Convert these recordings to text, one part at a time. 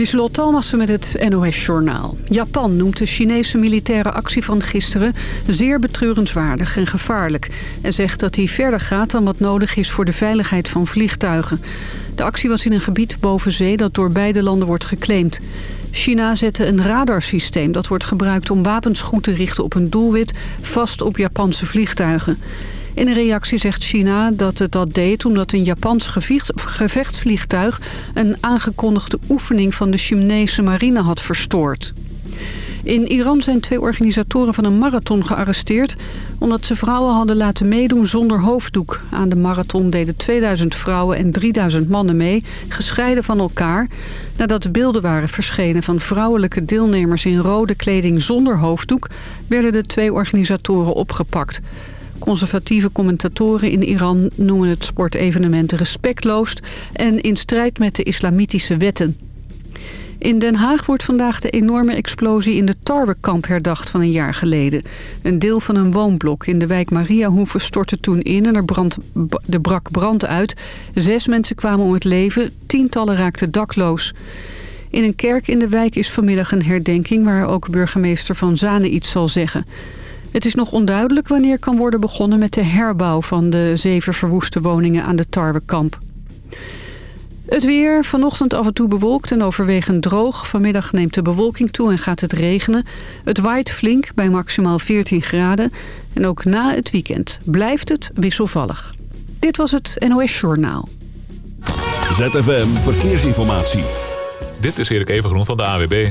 Lieselot Thomassen met het NOS-journaal. Japan noemt de Chinese militaire actie van gisteren zeer betreurenswaardig en gevaarlijk... en zegt dat die verder gaat dan wat nodig is voor de veiligheid van vliegtuigen. De actie was in een gebied boven zee dat door beide landen wordt geclaimd. China zette een radarsysteem dat wordt gebruikt om wapens goed te richten op een doelwit... vast op Japanse vliegtuigen. In een reactie zegt China dat het dat deed omdat een Japans gevechtsvliegtuig... een aangekondigde oefening van de Chinese marine had verstoord. In Iran zijn twee organisatoren van een marathon gearresteerd... omdat ze vrouwen hadden laten meedoen zonder hoofddoek. Aan de marathon deden 2000 vrouwen en 3000 mannen mee, gescheiden van elkaar... nadat beelden waren verschenen van vrouwelijke deelnemers in rode kleding zonder hoofddoek... werden de twee organisatoren opgepakt... Conservatieve commentatoren in Iran noemen het sportevenement respectloos... en in strijd met de islamitische wetten. In Den Haag wordt vandaag de enorme explosie in de tarwekamp herdacht van een jaar geleden. Een deel van een woonblok in de wijk Mariahoeve stortte toen in en er, brand, er brak brand uit. Zes mensen kwamen om het leven, tientallen raakten dakloos. In een kerk in de wijk is vanmiddag een herdenking waar ook burgemeester Van Zanen iets zal zeggen. Het is nog onduidelijk wanneer kan worden begonnen met de herbouw van de zeven verwoeste woningen aan de Tarwekamp. Het weer, vanochtend af en toe bewolkt en overwegend droog. Vanmiddag neemt de bewolking toe en gaat het regenen. Het waait flink bij maximaal 14 graden. En ook na het weekend blijft het wisselvallig. Dit was het NOS Journaal. ZFM Verkeersinformatie. Dit is Erik Evengroen van de AWB.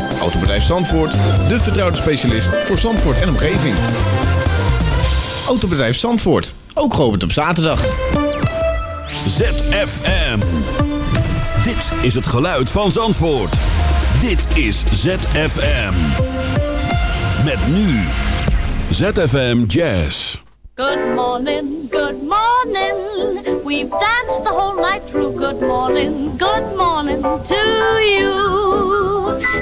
Autobedrijf Zandvoort, de vertrouwde specialist voor Zandvoort en omgeving. Autobedrijf Zandvoort, ook geopend op zaterdag. ZFM. Dit is het geluid van Zandvoort. Dit is ZFM. Met nu ZFM Jazz. Good morning, good morning. We've danced the whole night through. Good morning, good morning to you.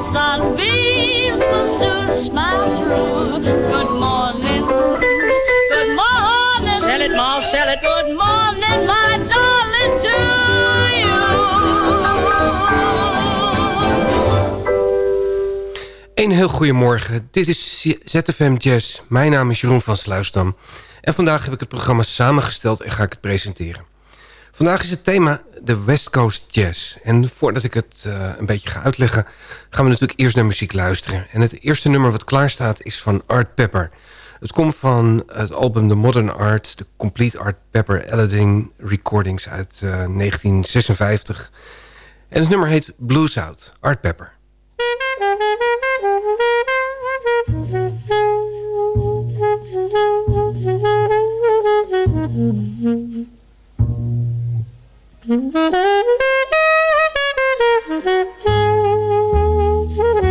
Sunbeams will soon smile through. Good morning. Good morning. Sell it, Ma, sell it. Good morning, my darling, to Een heel goedemorgen. Dit is ZFM Jazz. Mijn naam is Jeroen van Sluisdam. En vandaag heb ik het programma samengesteld en ga ik het presenteren. Vandaag is het thema de West Coast Jazz. En voordat ik het eh, een beetje ga uitleggen... gaan we natuurlijk eerst naar muziek luisteren. En het eerste nummer wat klaar staat is van Art Pepper. Het komt van het album The Modern Art... de Complete Art Pepper Editing Recordings uit eh, 1956. En het nummer heet Blues Out, Art Pepper. Mm-hmm.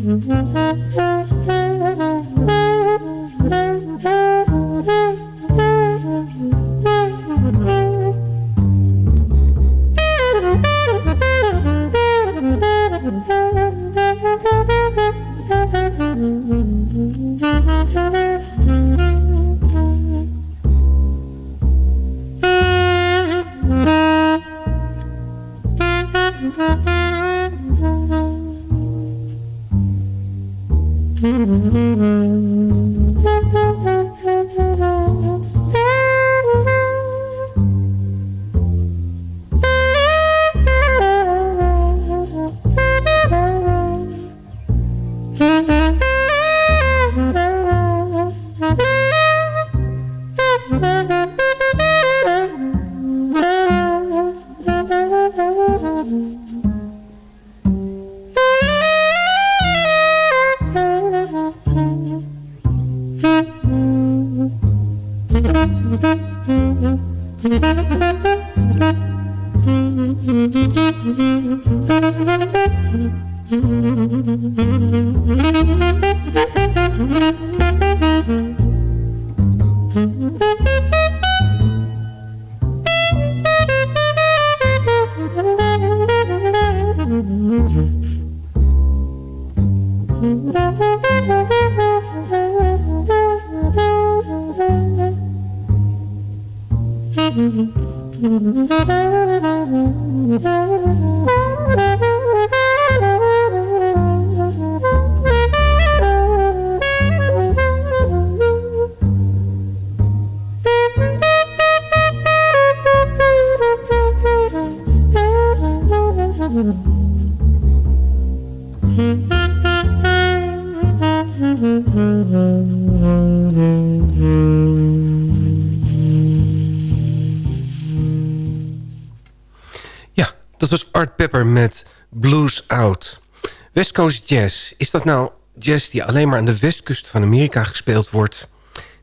Mm-hmm. Thank you. Pepper met Blues Out. West Coast Jazz. Is dat nou jazz die alleen maar aan de westkust van Amerika gespeeld wordt?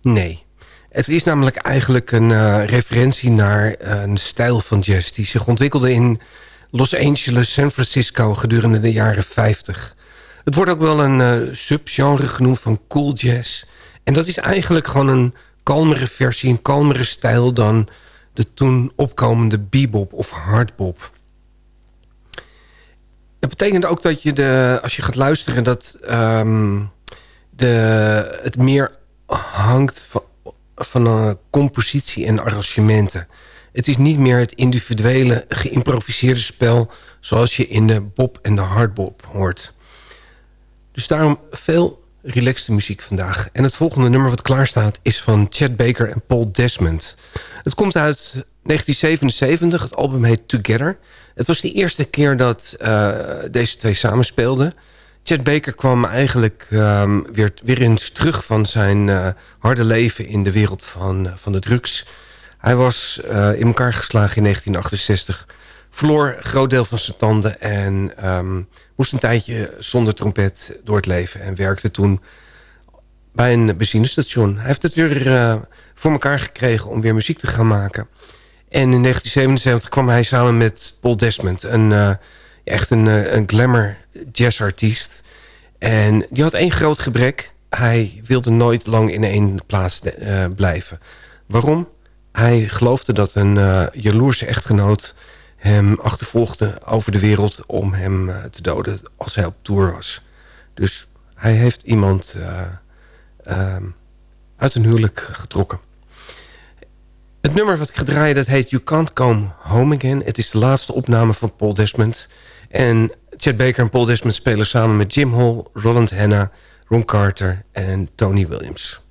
Nee. Het is namelijk eigenlijk een uh, referentie naar uh, een stijl van jazz... die zich ontwikkelde in Los Angeles, San Francisco gedurende de jaren 50. Het wordt ook wel een uh, subgenre genoemd van cool jazz. En dat is eigenlijk gewoon een kalmere versie, een kalmere stijl... dan de toen opkomende bebop of hardbop. Het betekent ook dat je de, als je gaat luisteren... dat um, de, het meer hangt van, van een compositie en arrangementen. Het is niet meer het individuele, geïmproviseerde spel... zoals je in de bob en de hardbop hoort. Dus daarom veel relaxte muziek vandaag. En het volgende nummer wat klaar staat is van Chad Baker en Paul Desmond. Het komt uit 1977, het album heet Together. Het was de eerste keer dat uh, deze twee samenspeelden. Chad Baker kwam eigenlijk um, weer, weer eens terug van zijn uh, harde leven in de wereld van, van de drugs. Hij was uh, in elkaar geslagen in 1968. Verloor een groot deel van zijn tanden en um, moest een tijdje zonder trompet door het leven. En werkte toen bij een benzinestation. Hij heeft het weer uh, voor elkaar gekregen om weer muziek te gaan maken. En in 1977 kwam hij samen met Paul Desmond. Een, uh, echt een, een glamour jazzartiest. En die had één groot gebrek. Hij wilde nooit lang in één plaats blijven. Waarom? Hij geloofde dat een uh, jaloerse echtgenoot hem achtervolgde over de wereld om hem uh, te doden als hij op tour was. Dus hij heeft iemand uit een huwelijk getrokken. Het nummer wat ik ga draaien, dat heet You Can't Come Home Again. Het is de laatste opname van Paul Desmond. En Chad Baker en Paul Desmond spelen samen met Jim Hall, Roland Hanna, Ron Carter en Tony Williams.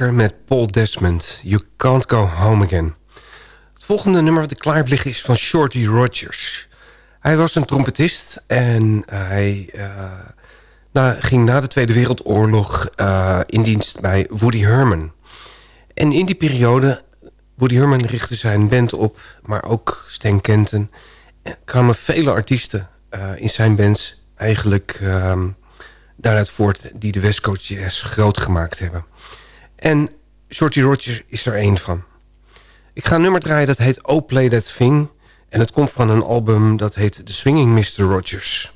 Met Paul Desmond. You can't go home again. Het volgende nummer wat ik klaar heb is van Shorty Rogers. Hij was een trompetist en hij uh, ging na de Tweede Wereldoorlog uh, in dienst bij Woody Herman. En in die periode, Woody Herman richtte zijn band op, maar ook Stan Kenton... kwamen vele artiesten uh, in zijn bands eigenlijk daaruit voort... die de West Coast Jazz groot gemaakt hebben. En Shorty Rogers is er één van. Ik ga een nummer draaien dat heet Oh Play That Thing. En het komt van een album dat heet The Swinging Mr. Rogers.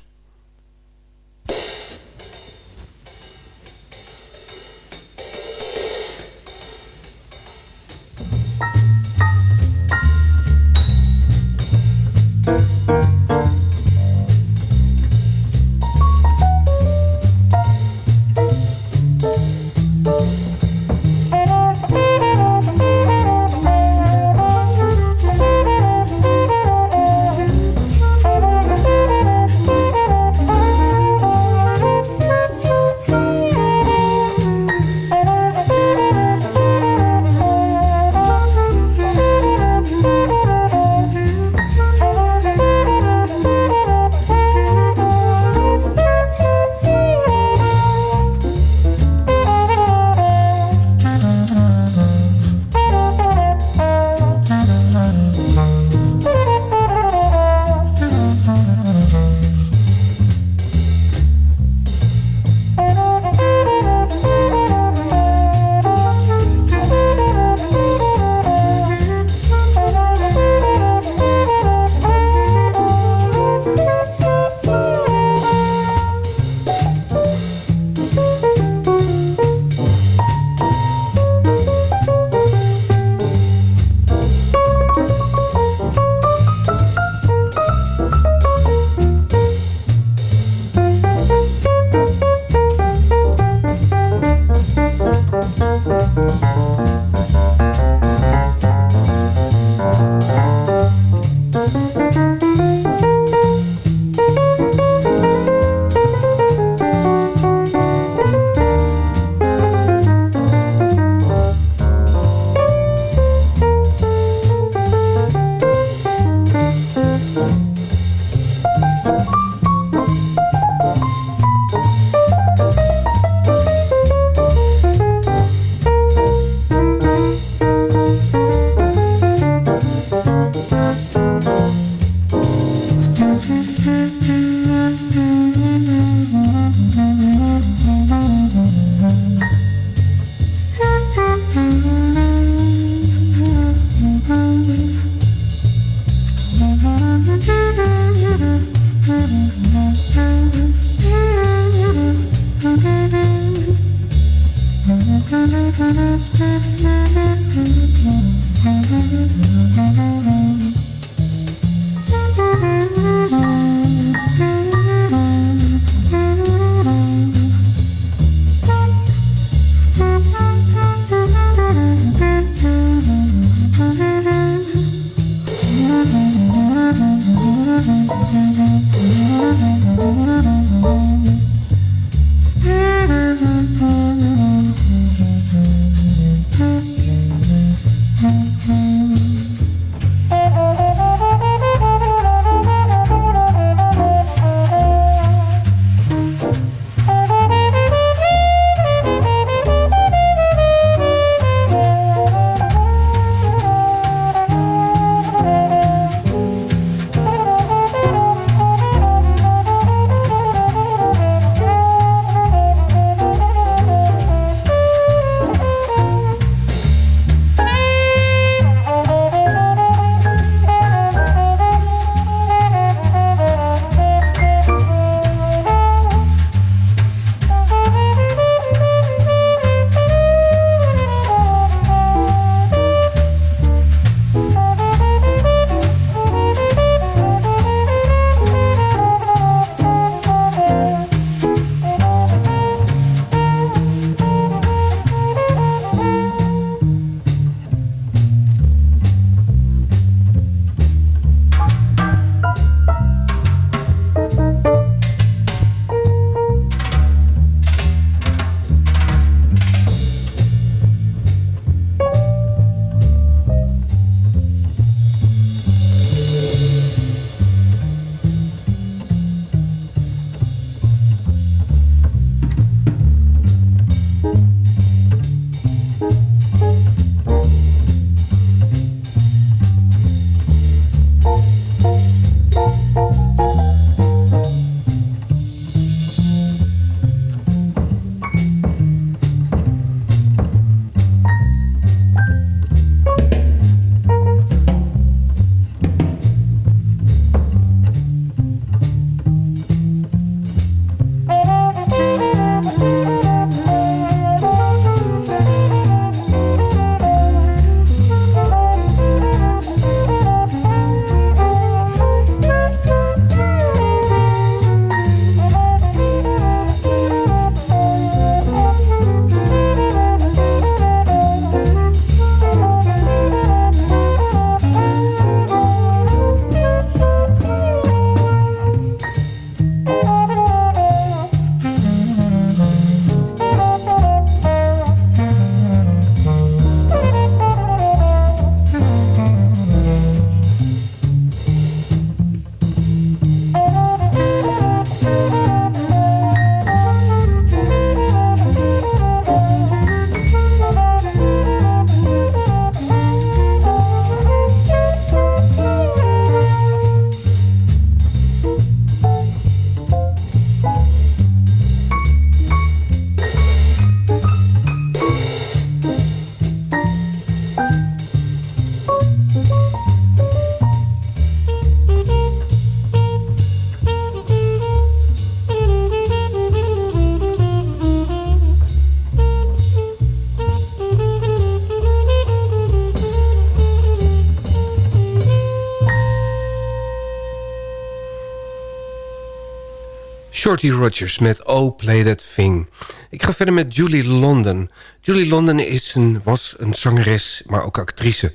Shorty Rogers met Oh Play That Thing. Ik ga verder met Julie London. Julie London is een, was een zangeres, maar ook actrice.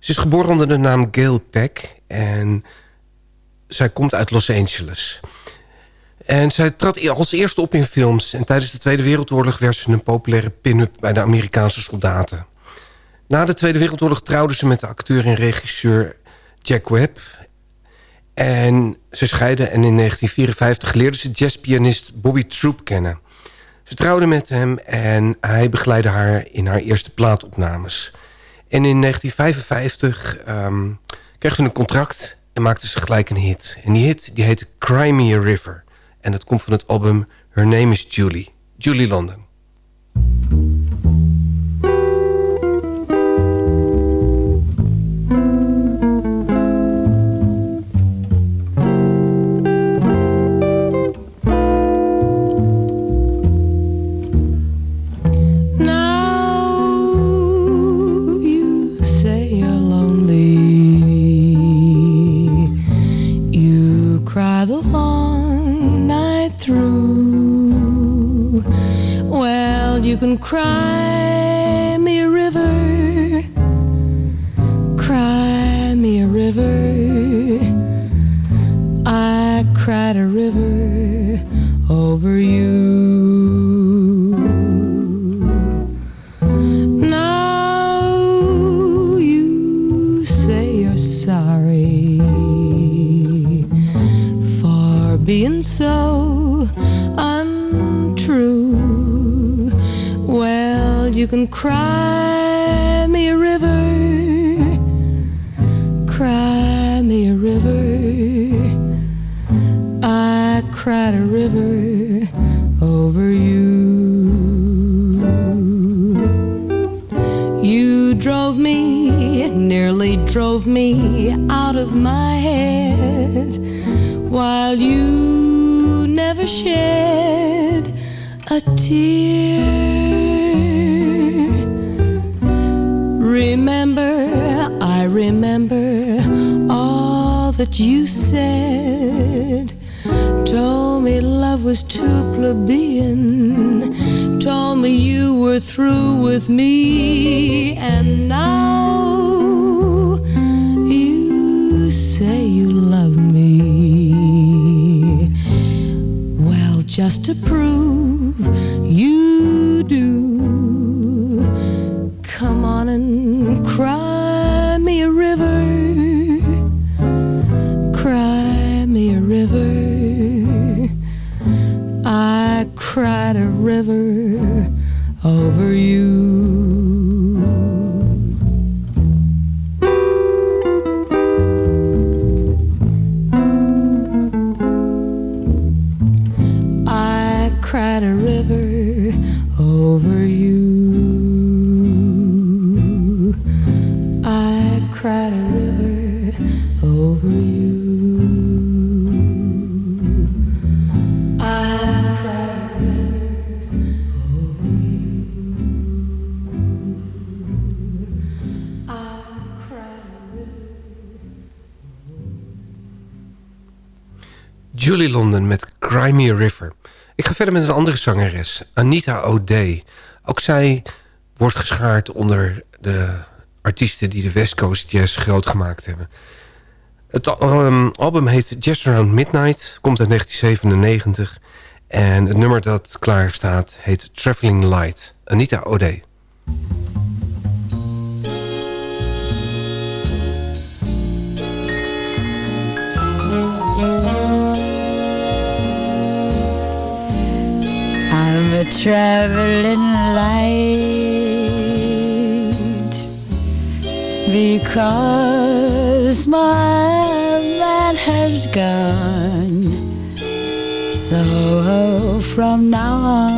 Ze is geboren onder de naam Gail Peck en zij komt uit Los Angeles. En zij trad als eerste op in films... en tijdens de Tweede Wereldoorlog werd ze een populaire pin-up bij de Amerikaanse soldaten. Na de Tweede Wereldoorlog trouwde ze met de acteur en regisseur Jack Webb... En ze scheiden en in 1954 leerde ze jazzpianist Bobby Troop kennen. Ze trouwde met hem en hij begeleidde haar in haar eerste plaatopnames. En in 1955 um, ehm, kreeg ze een contract en maakte ze gelijk een hit. En die hit die heette Cry Me a River. En dat komt van het album Her Name is Julie. Julie London. Cry me a river, cry me a river. I cried a river over you. Cry me a river, cry me a river. I cried a river over you. You drove me, nearly drove me out of my head, while you never shed a tear. You said. Told me love was too plebeian. Told me you were through with me. And now you say you love me. Well, just to prove Julie London met Crimea River. Ik ga verder met een andere zangeres, Anita O'Day. Ook zij wordt geschaard onder de artiesten die de West Coast Jazz groot gemaakt hebben. Het um, album heet Jazz Around Midnight, komt uit 1997. En het nummer dat klaar staat heet Traveling Light. Anita O'Day. a traveling light because my man has gone. So from now on,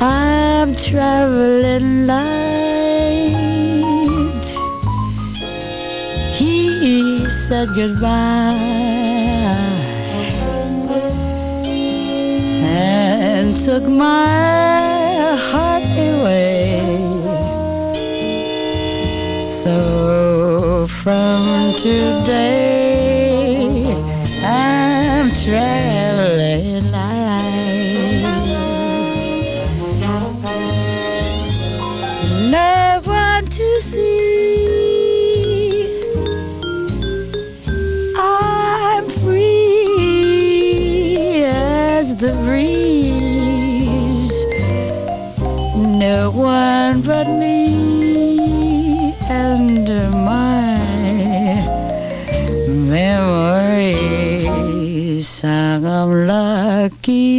I'm traveling light. He said goodbye and took my heart away. So from today, I'm trying. Rocky.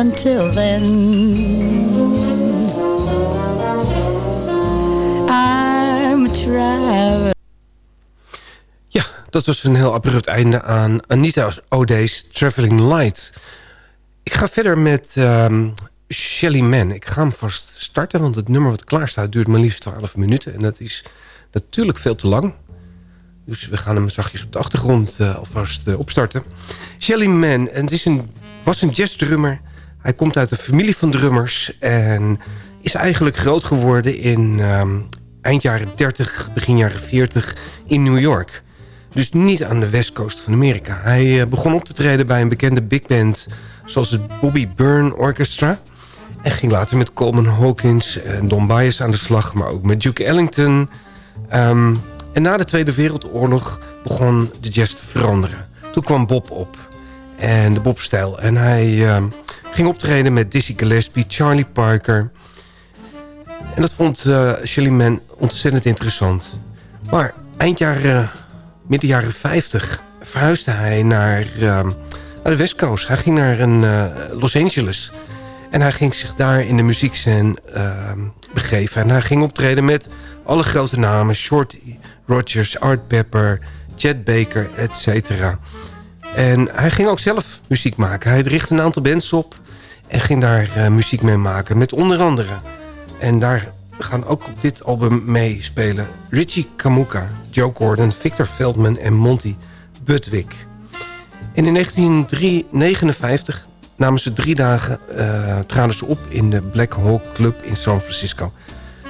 Until then, I'm traveling. Ja, dat was een heel abrupt einde aan Anita's O'Day's Traveling Light. Ik ga verder met ehm, Shelly Man. Ik ga hem vast starten, want het nummer wat klaar staat... duurt maar liefst 12 minuten. En dat is natuurlijk veel te lang. Dus we gaan hem zachtjes op de achtergrond eh, alvast eh, opstarten. Shelly Man en het is een, was een jazzdrummer. Hij komt uit een familie van drummers... en is eigenlijk groot geworden in ehm, eind jaren 30, begin jaren 40 in New York... Dus niet aan de west coast van Amerika. Hij eh, begon op te treden bij een bekende big band... zoals het Bobby Byrne Orchestra. En ging later met Coleman Hawkins en Don Byas aan de slag... maar ook met Duke Ellington. Ehm, en na de Tweede Wereldoorlog begon de jazz te veranderen. Toen kwam Bob op. En de Bob-stijl. En hij ehm, ging optreden met Dizzy Gillespie, Charlie Parker... En dat vond eh Shelly Man ontzettend interessant. Maar eind jaren, midden jaren 50 verhuisde hij naar, eh, naar de West Coast. Hij ging naar een, eh, Los Angeles. En hij ging zich daar in de muziekscène eh, begeven. En hij ging optreden met alle grote namen. Shorty Rogers, Art Pepper, Chet Baker, et cetera. En hij ging ook zelf muziek maken. Hij richtte een aantal bands op en ging daar eh, muziek mee maken. Met onder andere... En daar gaan ook op dit album meespelen... Richie Kamuka, Joe Gordon, Victor Veldman en Monty Budwig. En in 1959 namen ze drie dagen... eh, traden ze op in de Black Hawk Club in San Francisco.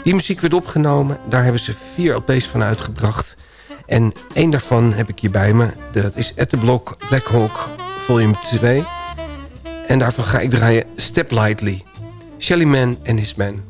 Die muziek werd opgenomen. Daar hebben ze vier LP's van uitgebracht. En één daarvan heb ik hier bij me. Dat is At Block Black Hawk Volume 2. En daarvan ga ik draaien Step Lightly. Shelly Man and His Man.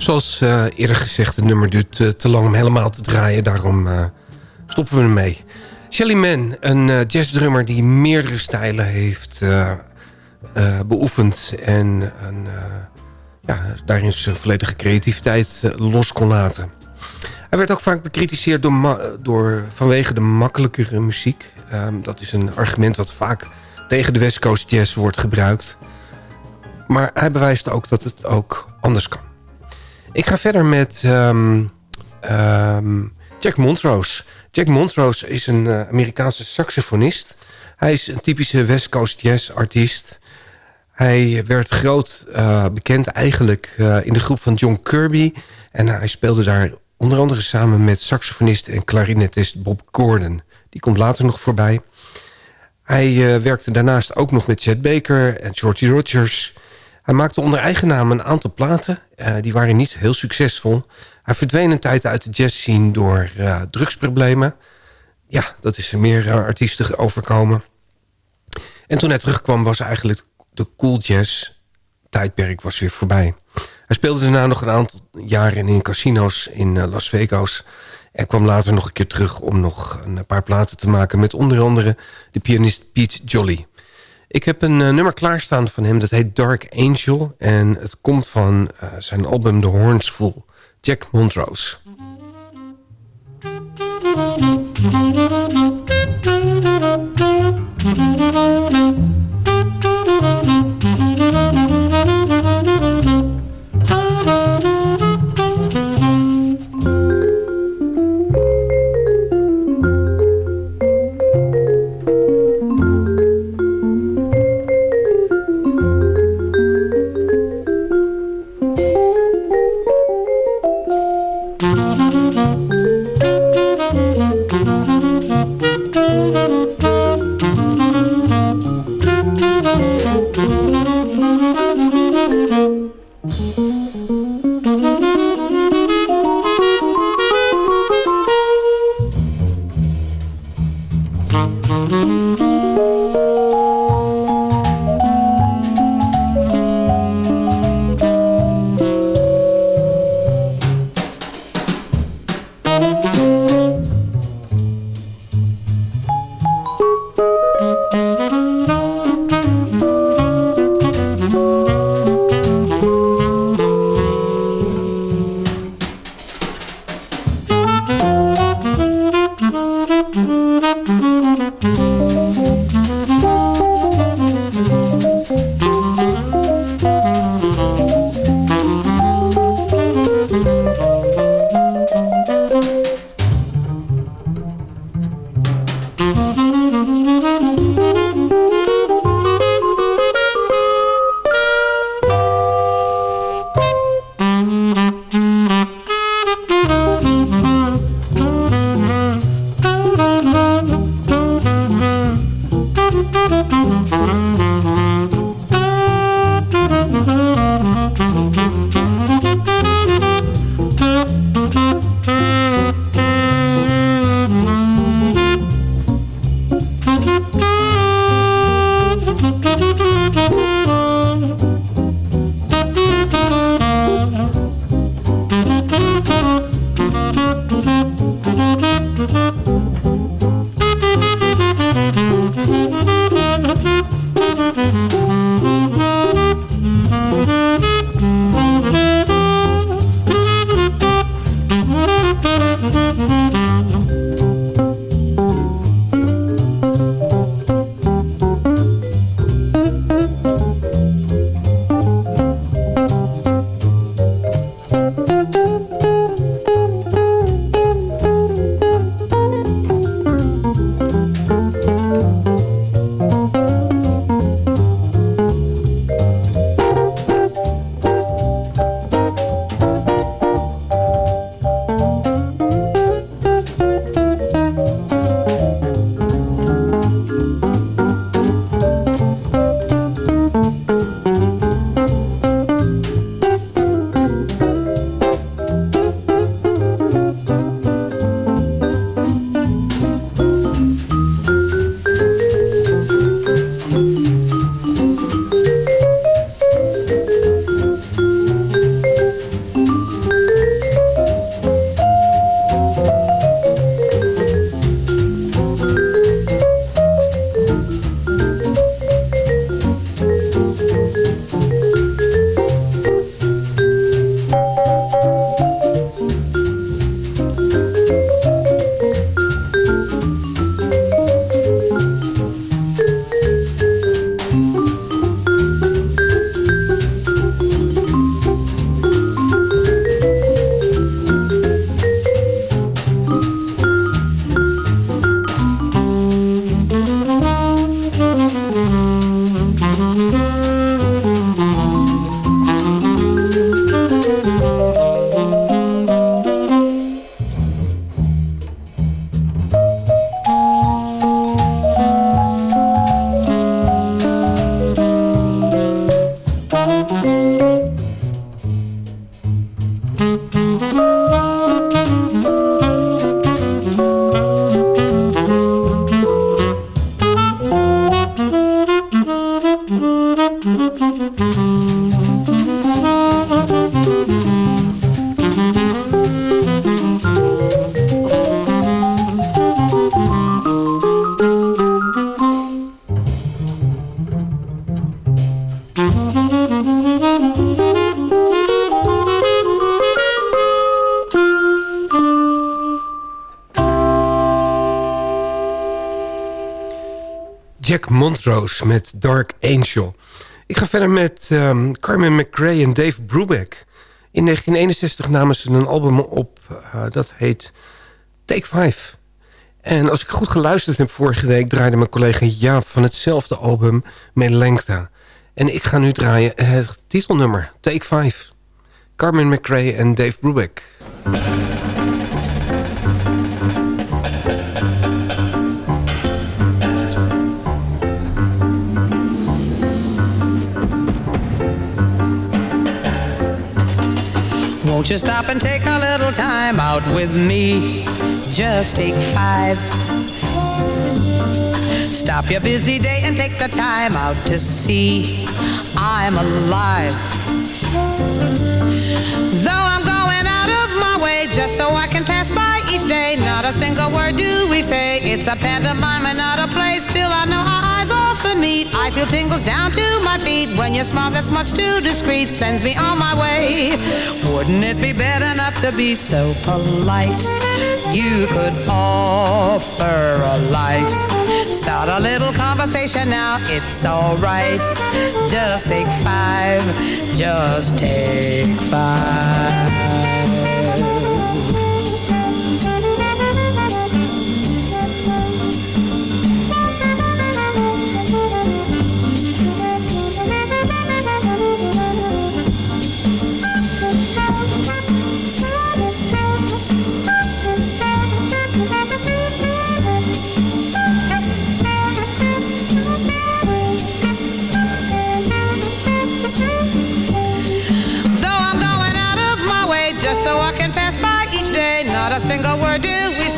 Zoals uh, eerder gezegd, het nummer duurt uh, te lang om helemaal te draaien. Daarom uh, stoppen we ermee. Shelly Man, een jazzdrummer die meerdere stijlen heeft beoefend. En ja, daarin zijn volledige creativiteit los kon laten. Hij werd ook vaak bekritiseerd door, door, vanwege de makkelijkere muziek. Um, dat is een argument wat vaak tegen de West Coast Jazz wordt gebruikt. Maar hij bewijst ook dat het ook anders kan. Ik ga verder met um, um, Jack Montrose. Jack Montrose is een uh, Amerikaanse saxofonist. Hij is een typische West Coast Jazz artiest. Hij werd groot uh, bekend eigenlijk uh, in de groep van John Kirby. En hij speelde daar onder andere samen met saxofonist en klarinetist Bob Gordon. Die komt later nog voorbij. Hij werkte daarnaast ook nog met Chet Baker en Shorty Rogers... Hij maakte onder eigen naam een aantal platen. Uh, die waren niet heel succesvol. Hij verdween een tijd uit de jazzscene door uh, drugsproblemen. Ja, dat is er meer uh, artiesten overkomen. En toen hij terugkwam was eigenlijk de cool jazz tijdperk was weer voorbij. Hij speelde daarna nog een aantal jaren in casino's in Las Vegas... en kwam later nog een keer terug om nog een paar platen te maken... met onder andere de pianist Pete Jolly... Ik heb een eh, nummer klaarstaan van hem, dat heet Dark Angel. En het komt van eh, zijn album The Horns Full, Jack Montrose. Montrose met Dark Angel. Ik ga verder met um, Carmen McRae en Dave Brubeck. In 1961 namen ze een album op, uh, dat heet Take 5. En als ik goed geluisterd heb vorige week... draaide mijn collega Jaap van hetzelfde album Melengta. En ik ga nu draaien het titelnummer, Take 5. Carmen McRae en Dave Brubeck. Won't you stop and take a little time out with me? Just take five. Stop your busy day and take the time out to see I'm alive. Though I'm going out of my way just so I can pass by each day, not a single word do we say. It's a pantomime and not a play. Still, I know our often meet. I feel tingles down to my feet when your smile that's much too discreet sends me on my way. Wouldn't it be better not to be so polite? You could offer a light. Start a little conversation now, it's alright. Just take five, just take five.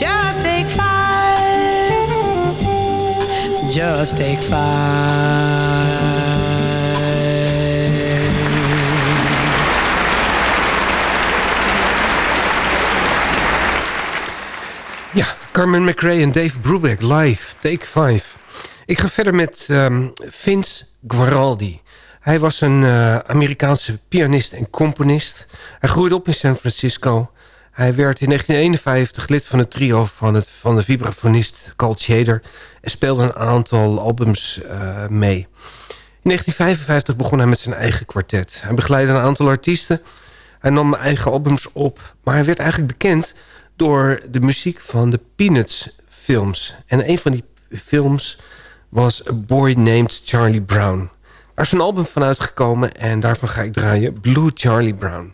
Just take five. Just take five. Ja, Carmen McRae en Dave Brubeck live, take 5. Ik ga verder met um, Vince Guaraldi. Hij was een uh, Amerikaanse pianist en componist. Hij groeide op in San Francisco. Hij werd in 1951 lid van het trio van, het, van de vibrafonist Carl Shader... en speelde een aantal albums uh, mee. In 1955 begon hij met zijn eigen kwartet. Hij begeleidde een aantal artiesten. Hij nam eigen albums op. Maar hij werd eigenlijk bekend door de muziek van de Peanuts films. En een van die films was A Boy Named Charlie Brown. Er is een album van uitgekomen en daarvan ga ik draaien Blue Charlie Brown.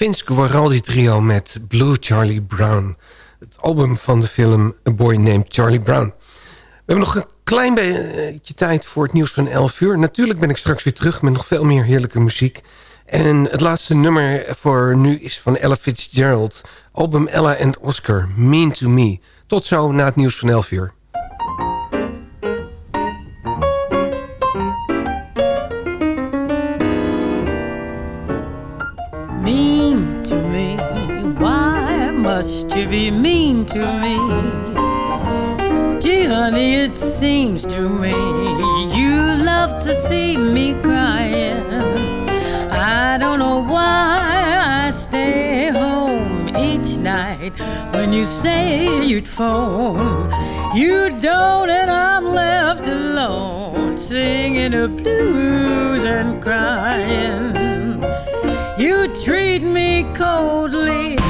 Vince Guaraldi trio met Blue Charlie Brown. Het album van de film A Boy Named Charlie Brown. We hebben nog een klein beetje tijd voor het nieuws van 11 uur. Natuurlijk ben ik straks weer terug met nog veel meer heerlijke muziek. En het laatste nummer voor nu is van Ella Fitzgerald. Album Ella and Oscar, Mean to Me. Tot zo na het nieuws van 11 uur. Must you be mean to me? Gee, honey, it seems to me you love to see me crying. I don't know why I stay home each night when you say you'd phone. You don't, and I'm left alone singing the blues and crying. You treat me coldly.